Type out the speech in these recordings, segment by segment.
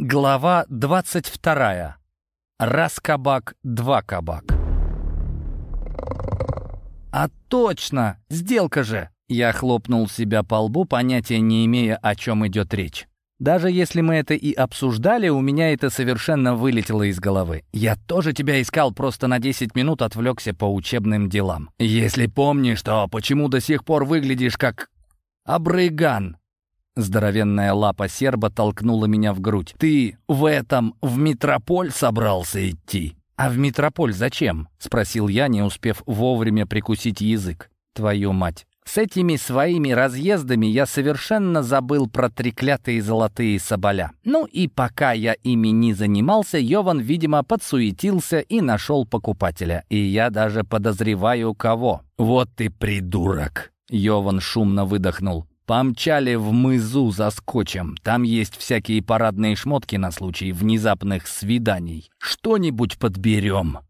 Глава 22. Раз кабак, два кабак. «А точно! Сделка же!» Я хлопнул себя по лбу, понятия не имея, о чем идет речь. Даже если мы это и обсуждали, у меня это совершенно вылетело из головы. Я тоже тебя искал, просто на 10 минут отвлекся по учебным делам. Если помнишь, то почему до сих пор выглядишь как... Абрыган? Здоровенная лапа серба толкнула меня в грудь. «Ты в этом, в метрополь собрался идти?» «А в метрополь зачем?» — спросил я, не успев вовремя прикусить язык. «Твою мать!» С этими своими разъездами я совершенно забыл про треклятые золотые соболя. Ну и пока я ими не занимался, Йован, видимо, подсуетился и нашел покупателя. И я даже подозреваю, кого. «Вот ты придурок!» Йован шумно выдохнул. Помчали в мызу за скотчем. Там есть всякие парадные шмотки на случай внезапных свиданий. Что-нибудь подберем.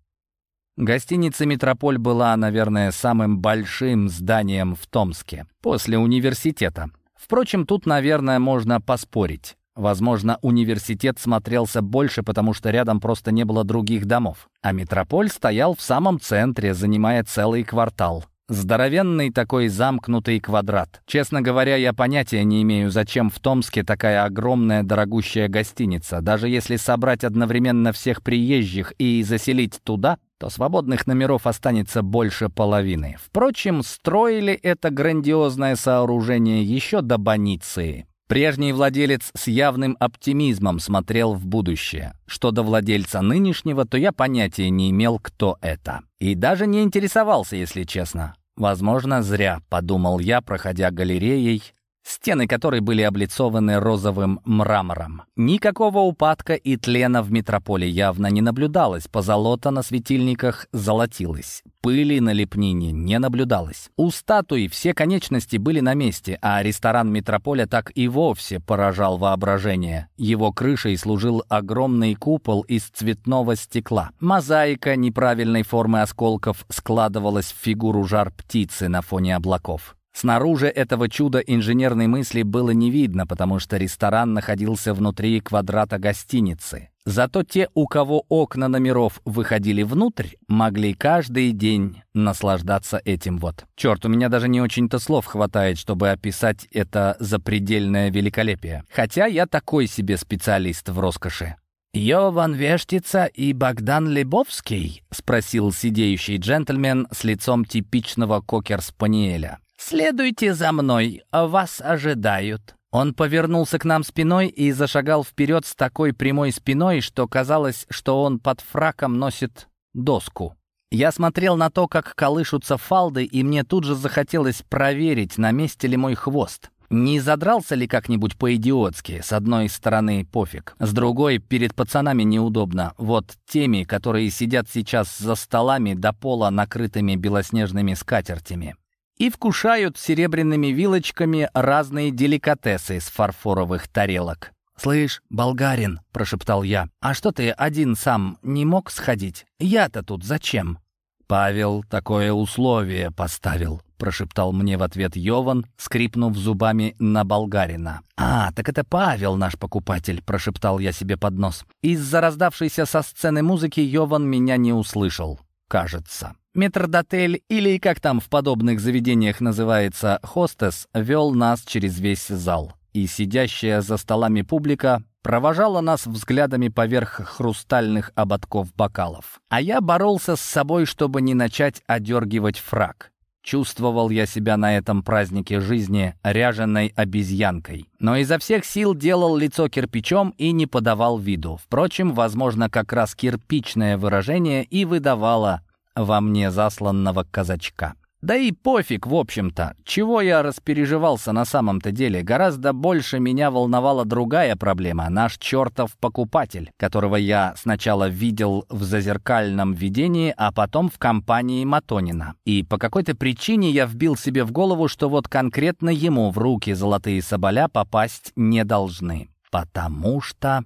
Гостиница «Метрополь» была, наверное, самым большим зданием в Томске, после университета. Впрочем, тут, наверное, можно поспорить. Возможно, университет смотрелся больше, потому что рядом просто не было других домов. А «Метрополь» стоял в самом центре, занимая целый квартал. Здоровенный такой замкнутый квадрат. Честно говоря, я понятия не имею, зачем в Томске такая огромная дорогущая гостиница. Даже если собрать одновременно всех приезжих и заселить туда, то свободных номеров останется больше половины. Впрочем, строили это грандиозное сооружение еще до Бониции. Прежний владелец с явным оптимизмом смотрел в будущее. Что до владельца нынешнего, то я понятия не имел, кто это. И даже не интересовался, если честно. Возможно, зря, подумал я, проходя галереей стены которой были облицованы розовым мрамором. Никакого упадка и тлена в метрополе явно не наблюдалось, позолота на светильниках золотилась, пыли на лепнине не наблюдалось. У статуи все конечности были на месте, а ресторан метрополя так и вовсе поражал воображение. Его крышей служил огромный купол из цветного стекла. Мозаика неправильной формы осколков складывалась в фигуру жар птицы на фоне облаков. Снаружи этого чуда инженерной мысли было не видно, потому что ресторан находился внутри квадрата гостиницы. Зато те, у кого окна номеров выходили внутрь, могли каждый день наслаждаться этим вот. Черт, у меня даже не очень-то слов хватает, чтобы описать это запредельное великолепие. Хотя я такой себе специалист в роскоши. «Йован Вештица и Богдан Лебовский?» — спросил сидеющий джентльмен с лицом типичного кокер-спаниеля. «Следуйте за мной, вас ожидают». Он повернулся к нам спиной и зашагал вперед с такой прямой спиной, что казалось, что он под фраком носит доску. Я смотрел на то, как колышутся фалды, и мне тут же захотелось проверить, на месте ли мой хвост. Не задрался ли как-нибудь по-идиотски? С одной стороны, пофиг. С другой, перед пацанами неудобно. Вот теми, которые сидят сейчас за столами до пола, накрытыми белоснежными скатертями и вкушают серебряными вилочками разные деликатесы с фарфоровых тарелок. «Слышь, болгарин», — прошептал я, — «а что ты один сам не мог сходить? Я-то тут зачем?» «Павел такое условие поставил», — прошептал мне в ответ Йован, скрипнув зубами на болгарина. «А, так это Павел наш покупатель», — прошептал я себе под нос. Из-за раздавшейся со сцены музыки Йован меня не услышал, кажется. Метрдотель, или как там в подобных заведениях называется, хостес, вел нас через весь зал. И сидящая за столами публика провожала нас взглядами поверх хрустальных ободков бокалов. А я боролся с собой, чтобы не начать одергивать фраг. Чувствовал я себя на этом празднике жизни ряженой обезьянкой. Но изо всех сил делал лицо кирпичом и не подавал виду. Впрочем, возможно, как раз кирпичное выражение и выдавало во мне засланного казачка. Да и пофиг, в общем-то. Чего я распереживался на самом-то деле? Гораздо больше меня волновала другая проблема. Наш чертов покупатель, которого я сначала видел в зазеркальном видении, а потом в компании Матонина. И по какой-то причине я вбил себе в голову, что вот конкретно ему в руки золотые соболя попасть не должны. Потому что...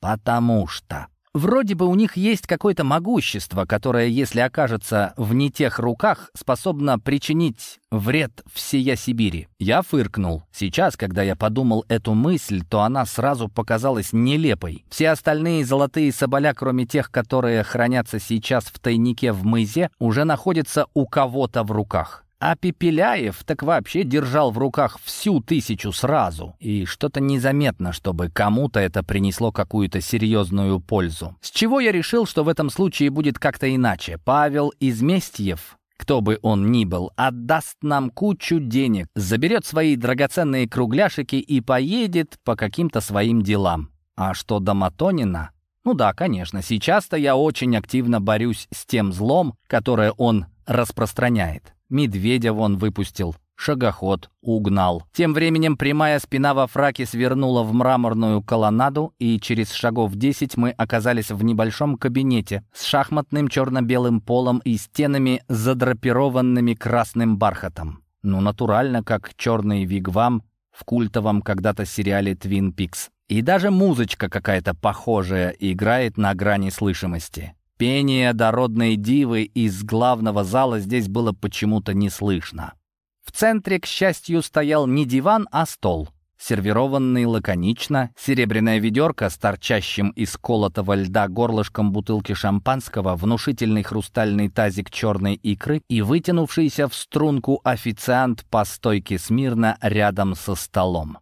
Потому что... Вроде бы у них есть какое-то могущество, которое, если окажется в не тех руках, способно причинить вред всея Сибири. Я фыркнул. Сейчас, когда я подумал эту мысль, то она сразу показалась нелепой. Все остальные золотые соболя, кроме тех, которые хранятся сейчас в тайнике в мызе, уже находятся у кого-то в руках. А Пепеляев так вообще держал в руках всю тысячу сразу. И что-то незаметно, чтобы кому-то это принесло какую-то серьезную пользу. С чего я решил, что в этом случае будет как-то иначе. Павел Изместьев, кто бы он ни был, отдаст нам кучу денег, заберет свои драгоценные кругляшики и поедет по каким-то своим делам. А что до Матонина? Ну да, конечно, сейчас-то я очень активно борюсь с тем злом, которое он распространяет. Медведя вон выпустил, шагоход угнал. Тем временем прямая спина во фраке свернула в мраморную колоннаду, и через шагов десять мы оказались в небольшом кабинете с шахматным черно-белым полом и стенами, задрапированными красным бархатом. Ну, натурально, как черный вигвам в культовом когда-то сериале «Твин Пикс». И даже музычка какая-то похожая играет на грани слышимости. Пение дородной дивы из главного зала здесь было почему-то не слышно. В центре, к счастью, стоял не диван, а стол. Сервированный лаконично, серебряная ведерко с торчащим из колотого льда горлышком бутылки шампанского, внушительный хрустальный тазик черной икры и вытянувшийся в струнку официант по стойке смирно рядом со столом.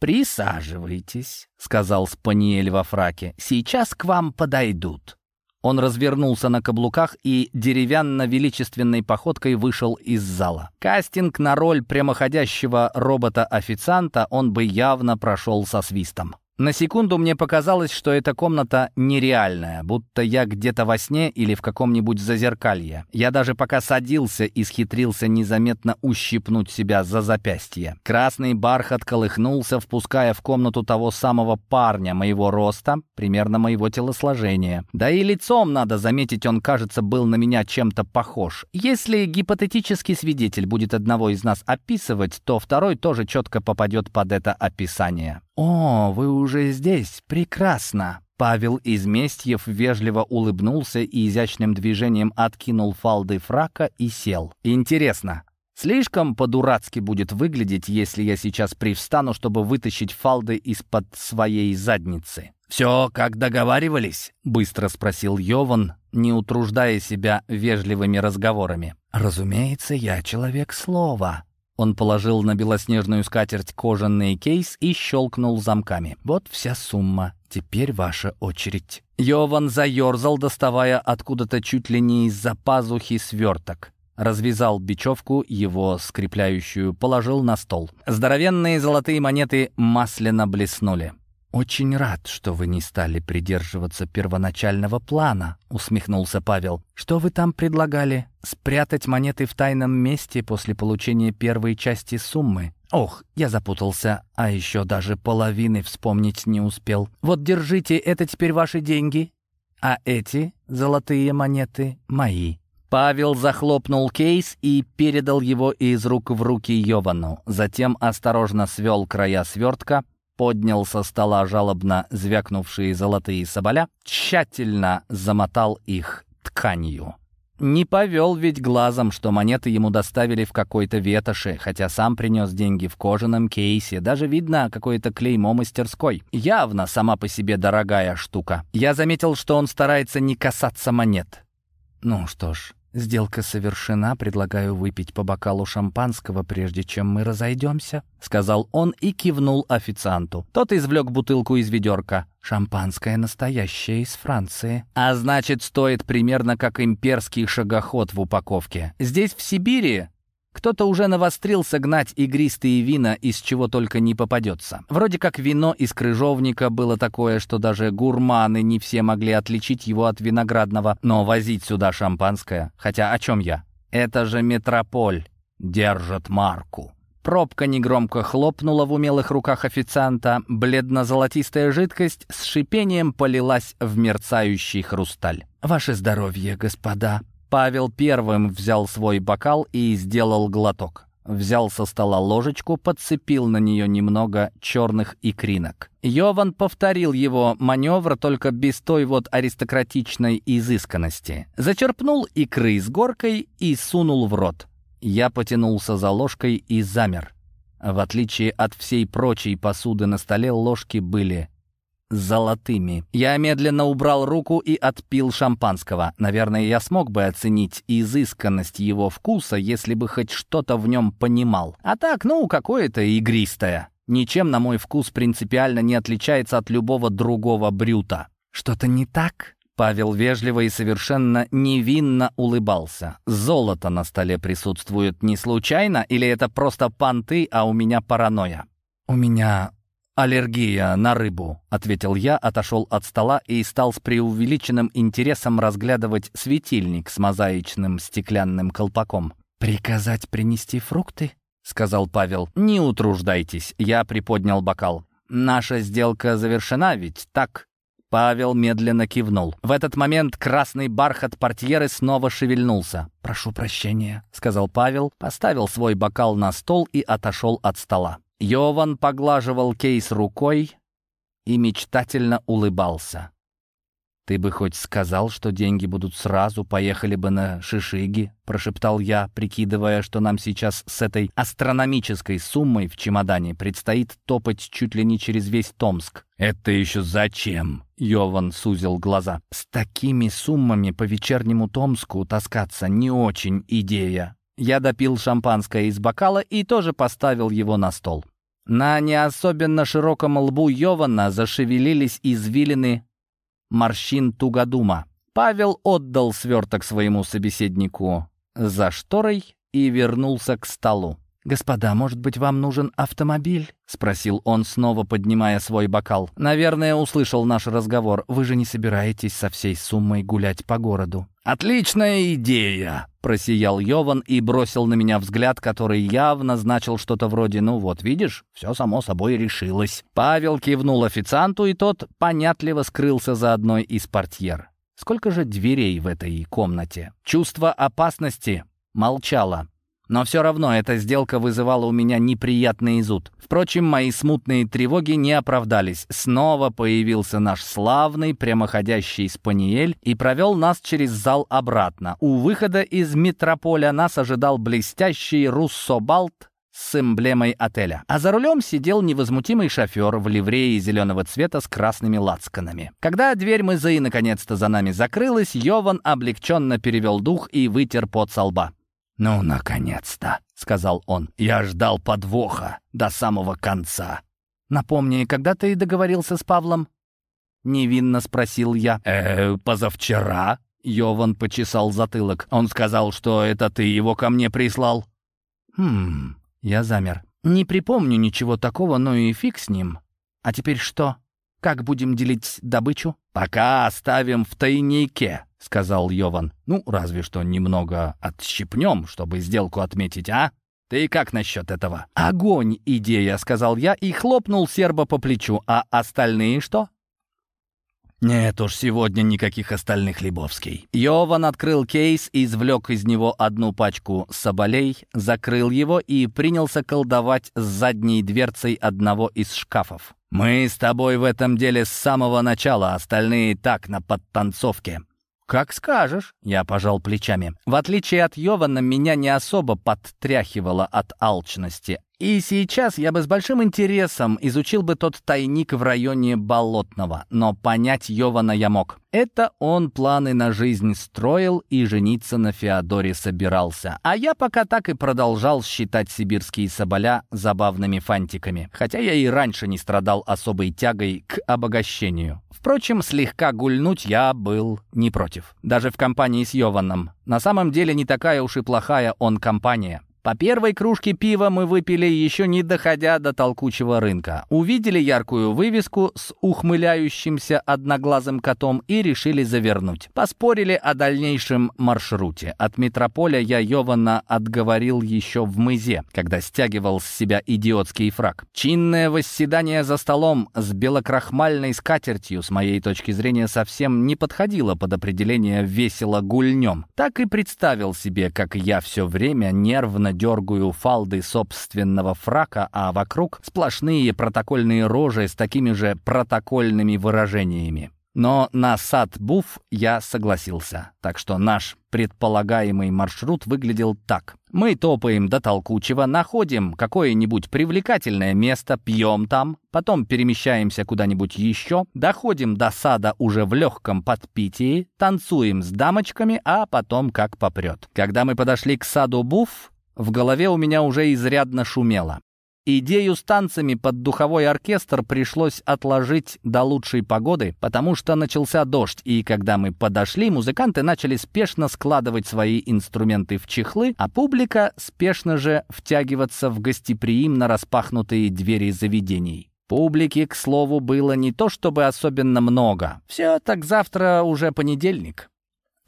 «Присаживайтесь», — сказал Спаниель во фраке. «Сейчас к вам подойдут». Он развернулся на каблуках и деревянно-величественной походкой вышел из зала. Кастинг на роль прямоходящего робота-официанта он бы явно прошел со свистом. На секунду мне показалось, что эта комната нереальная, будто я где-то во сне или в каком-нибудь зазеркалье. Я даже пока садился, исхитрился незаметно ущипнуть себя за запястье. Красный бархат колыхнулся, впуская в комнату того самого парня моего роста, примерно моего телосложения. Да и лицом, надо заметить, он, кажется, был на меня чем-то похож. Если гипотетический свидетель будет одного из нас описывать, то второй тоже четко попадет под это описание. «О, вы уже здесь? Прекрасно!» Павел Изместьев вежливо улыбнулся и изящным движением откинул фалды фрака и сел. «Интересно, слишком по-дурацки будет выглядеть, если я сейчас привстану, чтобы вытащить фалды из-под своей задницы?» «Все, как договаривались?» — быстро спросил Йован, не утруждая себя вежливыми разговорами. «Разумеется, я человек слова», он положил на белоснежную скатерть кожаный кейс и щелкнул замками. «Вот вся сумма. Теперь ваша очередь». Йован заерзал, доставая откуда-то чуть ли не из-за пазухи сверток. Развязал бечевку, его скрепляющую, положил на стол. Здоровенные золотые монеты масляно блеснули. «Очень рад, что вы не стали придерживаться первоначального плана», — усмехнулся Павел. «Что вы там предлагали? Спрятать монеты в тайном месте после получения первой части суммы? Ох, я запутался, а еще даже половины вспомнить не успел. Вот держите, это теперь ваши деньги, а эти золотые монеты мои». Павел захлопнул кейс и передал его из рук в руки Йовану. Затем осторожно свел края свертка — поднял со стола жалобно звякнувшие золотые соболя, тщательно замотал их тканью. Не повел ведь глазом, что монеты ему доставили в какой-то ветоши, хотя сам принес деньги в кожаном кейсе. Даже видно какое-то клеймо мастерской. Явно сама по себе дорогая штука. Я заметил, что он старается не касаться монет. Ну что ж, «Сделка совершена, предлагаю выпить по бокалу шампанского, прежде чем мы разойдемся», — сказал он и кивнул официанту. Тот извлек бутылку из ведерка. «Шампанское настоящее из Франции». «А значит, стоит примерно как имперский шагоход в упаковке. Здесь, в Сибири, кто-то уже навострился гнать игристые вина, из чего только не попадется. Вроде как вино из крыжовника было такое, что даже гурманы не все могли отличить его от виноградного. Но возить сюда шампанское... Хотя о чем я? Это же метрополь. Держат марку. Пробка негромко хлопнула в умелых руках официанта. Бледно-золотистая жидкость с шипением полилась в мерцающий хрусталь. «Ваше здоровье, господа!» Павел первым взял свой бокал и сделал глоток. взял со стола ложечку, подцепил на нее немного черных икринок. Йован повторил его маневр, только без той вот аристократичной изысканности. Зачерпнул икры с горкой и сунул в рот. Я потянулся за ложкой и замер. В отличие от всей прочей посуды на столе, ложки были золотыми. Я медленно убрал руку и отпил шампанского. Наверное, я смог бы оценить изысканность его вкуса, если бы хоть что-то в нем понимал. А так, ну, какое-то игристое. Ничем, на мой вкус, принципиально не отличается от любого другого брюта. «Что-то не так?» Павел вежливо и совершенно невинно улыбался. «Золото на столе присутствует не случайно, или это просто понты, а у меня паранойя?» «У меня «Аллергия на рыбу», — ответил я, отошел от стола и стал с преувеличенным интересом разглядывать светильник с мозаичным стеклянным колпаком. «Приказать принести фрукты?» — сказал Павел. «Не утруждайтесь», — я приподнял бокал. «Наша сделка завершена, ведь так?» Павел медленно кивнул. В этот момент красный бархат портьеры снова шевельнулся. «Прошу прощения», — сказал Павел, поставил свой бокал на стол и отошел от стола. Йован поглаживал кейс рукой и мечтательно улыбался. «Ты бы хоть сказал, что деньги будут сразу, поехали бы на Шишиги», прошептал я, прикидывая, что нам сейчас с этой астрономической суммой в чемодане предстоит топать чуть ли не через весь Томск. «Это еще зачем?» — Йован сузил глаза. «С такими суммами по вечернему Томску таскаться не очень идея», я допил шампанское из бокала и тоже поставил его на стол. На не особенно широком лбу Йована зашевелились извилины морщин тугодума. Павел отдал сверток своему собеседнику за шторой и вернулся к столу. «Господа, может быть, вам нужен автомобиль?» — спросил он, снова поднимая свой бокал. «Наверное, услышал наш разговор. Вы же не собираетесь со всей суммой гулять по городу?» «Отличная идея!» — просиял Йован и бросил на меня взгляд, который явно значил что-то вроде «Ну вот, видишь, все само собой решилось». Павел кивнул официанту, и тот понятливо скрылся за одной из портьер. Сколько же дверей в этой комнате? Чувство опасности молчало. Но все равно эта сделка вызывала у меня неприятный изуд. Впрочем, мои смутные тревоги не оправдались. Снова появился наш славный прямоходящий спаниель и провел нас через зал обратно. У выхода из метрополя нас ожидал блестящий руссобалт с эмблемой отеля. А за рулем сидел невозмутимый шофер в ливрее зеленого цвета с красными лацканами. Когда дверь мызы наконец-то за нами закрылась, Йован облегченно перевел дух и вытер пот со лба. «Ну, наконец-то», — сказал он. «Я ждал подвоха до самого конца». «Напомни, когда ты договорился с Павлом?» Невинно спросил я. «Э, позавчера?» Йован почесал затылок. «Он сказал, что это ты его ко мне прислал». «Хм...» Я замер. «Не припомню ничего такого, но и фиг с ним. А теперь что? Как будем делить добычу?» «Пока оставим в тайнике», — сказал Йован. «Ну, разве что немного отщипнем, чтобы сделку отметить, а? Ты как насчет этого?» «Огонь идея», — сказал я и хлопнул серба по плечу. «А остальные что?» «Нет уж, сегодня никаких остальных, Лебовский». Йован открыл кейс, извлек из него одну пачку соболей, закрыл его и принялся колдовать с задней дверцей одного из шкафов. «Мы с тобой в этом деле с самого начала, остальные так, на подтанцовке. «Как скажешь», — я пожал плечами. В отличие от Йована, меня не особо подтряхивало от алчности. И сейчас я бы с большим интересом изучил бы тот тайник в районе Болотного, но понять Йована я мог. Это он планы на жизнь строил и жениться на Феодоре собирался. А я пока так и продолжал считать сибирские соболя забавными фантиками. Хотя я и раньше не страдал особой тягой к обогащению. Впрочем, слегка гульнуть я был не против. Даже в компании с Йованом. На самом деле не такая уж и плохая он компания. По первой кружке пива мы выпили, еще не доходя до толкучего рынка. Увидели яркую вывеску с ухмыляющимся одноглазым котом и решили завернуть. Поспорили о дальнейшем маршруте. От метрополя я Йована отговорил еще в мызе, когда стягивал с себя идиотский фраг. Чинное восседание за столом с белокрахмальной скатертью, с моей точки зрения, совсем не подходило под определение «весело гульнем». Так и представил себе, как я все время нервно дергаю фалды собственного фрака, а вокруг сплошные протокольные рожи с такими же протокольными выражениями. Но на сад-буф я согласился, так что наш предполагаемый маршрут выглядел так. Мы топаем до Толкучего, находим какое-нибудь привлекательное место, пьем там, потом перемещаемся куда-нибудь еще, доходим до сада уже в легком подпитии, танцуем с дамочками, а потом как попрет. Когда мы подошли к саду Буф, в голове у меня уже изрядно шумело. Идею с танцами под духовой оркестр пришлось отложить до лучшей погоды, потому что начался дождь, и когда мы подошли, музыканты начали спешно складывать свои инструменты в чехлы, а публика спешно же втягиваться в гостеприимно распахнутые двери заведений. Публики, к слову, было не то чтобы особенно много. Все, так завтра уже понедельник.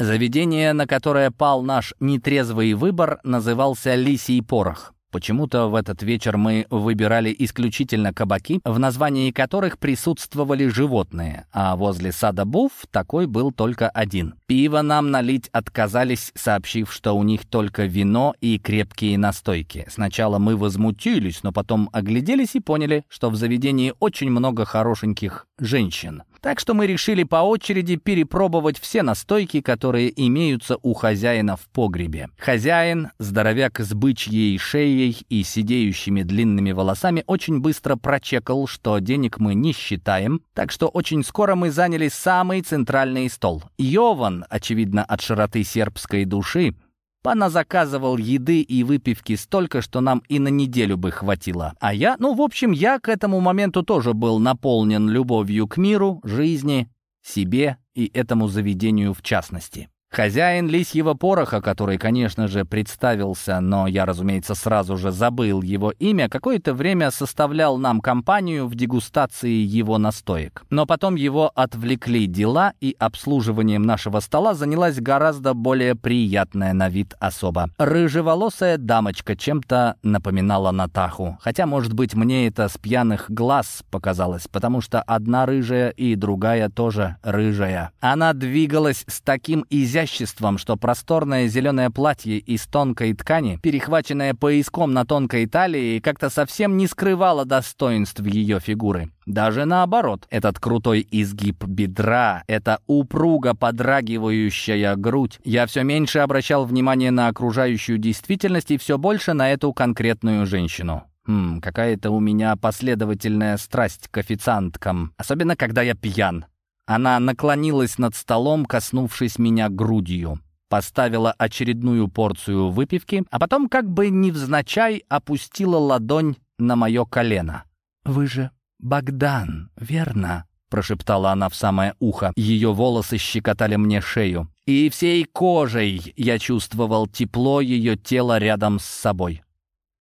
Заведение, на которое пал наш нетрезвый выбор, назывался «Лисий порох». Почему-то в этот вечер мы выбирали исключительно кабаки, в названии которых присутствовали животные, а возле сада Буф такой был только один. Пиво нам налить отказались, сообщив, что у них только вино и крепкие настойки. Сначала мы возмутились, но потом огляделись и поняли, что в заведении очень много хорошеньких женщин. Так что мы решили по очереди перепробовать все настойки, которые имеются у хозяина в погребе. Хозяин, здоровяк с бычьей шеей и сидеющими длинными волосами, очень быстро прочекал, что денег мы не считаем, так что очень скоро мы заняли самый центральный стол. Йован, очевидно от широты сербской души, Пана заказывал еды и выпивки столько, что нам и на неделю бы хватило. А я, ну, в общем, я к этому моменту тоже был наполнен любовью к миру, жизни, себе и этому заведению в частности. Хозяин лисьего пороха, который, конечно же, представился, но я, разумеется, сразу же забыл его имя, какое-то время составлял нам компанию в дегустации его настоек. Но потом его отвлекли дела, и обслуживанием нашего стола занялась гораздо более приятная на вид особа. Рыжеволосая дамочка чем-то напоминала Натаху. Хотя, может быть, мне это с пьяных глаз показалось, потому что одна рыжая и другая тоже рыжая. Она двигалась с таким изящным изяществом, что просторное зеленое платье из тонкой ткани, перехваченное пояском на тонкой талии, как-то совсем не скрывало достоинств ее фигуры. Даже наоборот, этот крутой изгиб бедра, эта упруго подрагивающая грудь. Я все меньше обращал внимание на окружающую действительность и все больше на эту конкретную женщину. Хм, какая-то у меня последовательная страсть к официанткам, особенно когда я пьян. Она наклонилась над столом, коснувшись меня грудью. Поставила очередную порцию выпивки, а потом, как бы невзначай, опустила ладонь на мое колено. «Вы же Богдан, верно?» — прошептала она в самое ухо. Ее волосы щекотали мне шею. И всей кожей я чувствовал тепло ее тела рядом с собой.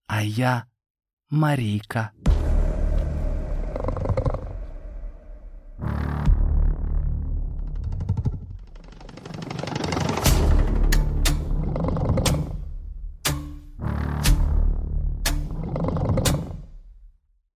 «А я Марика».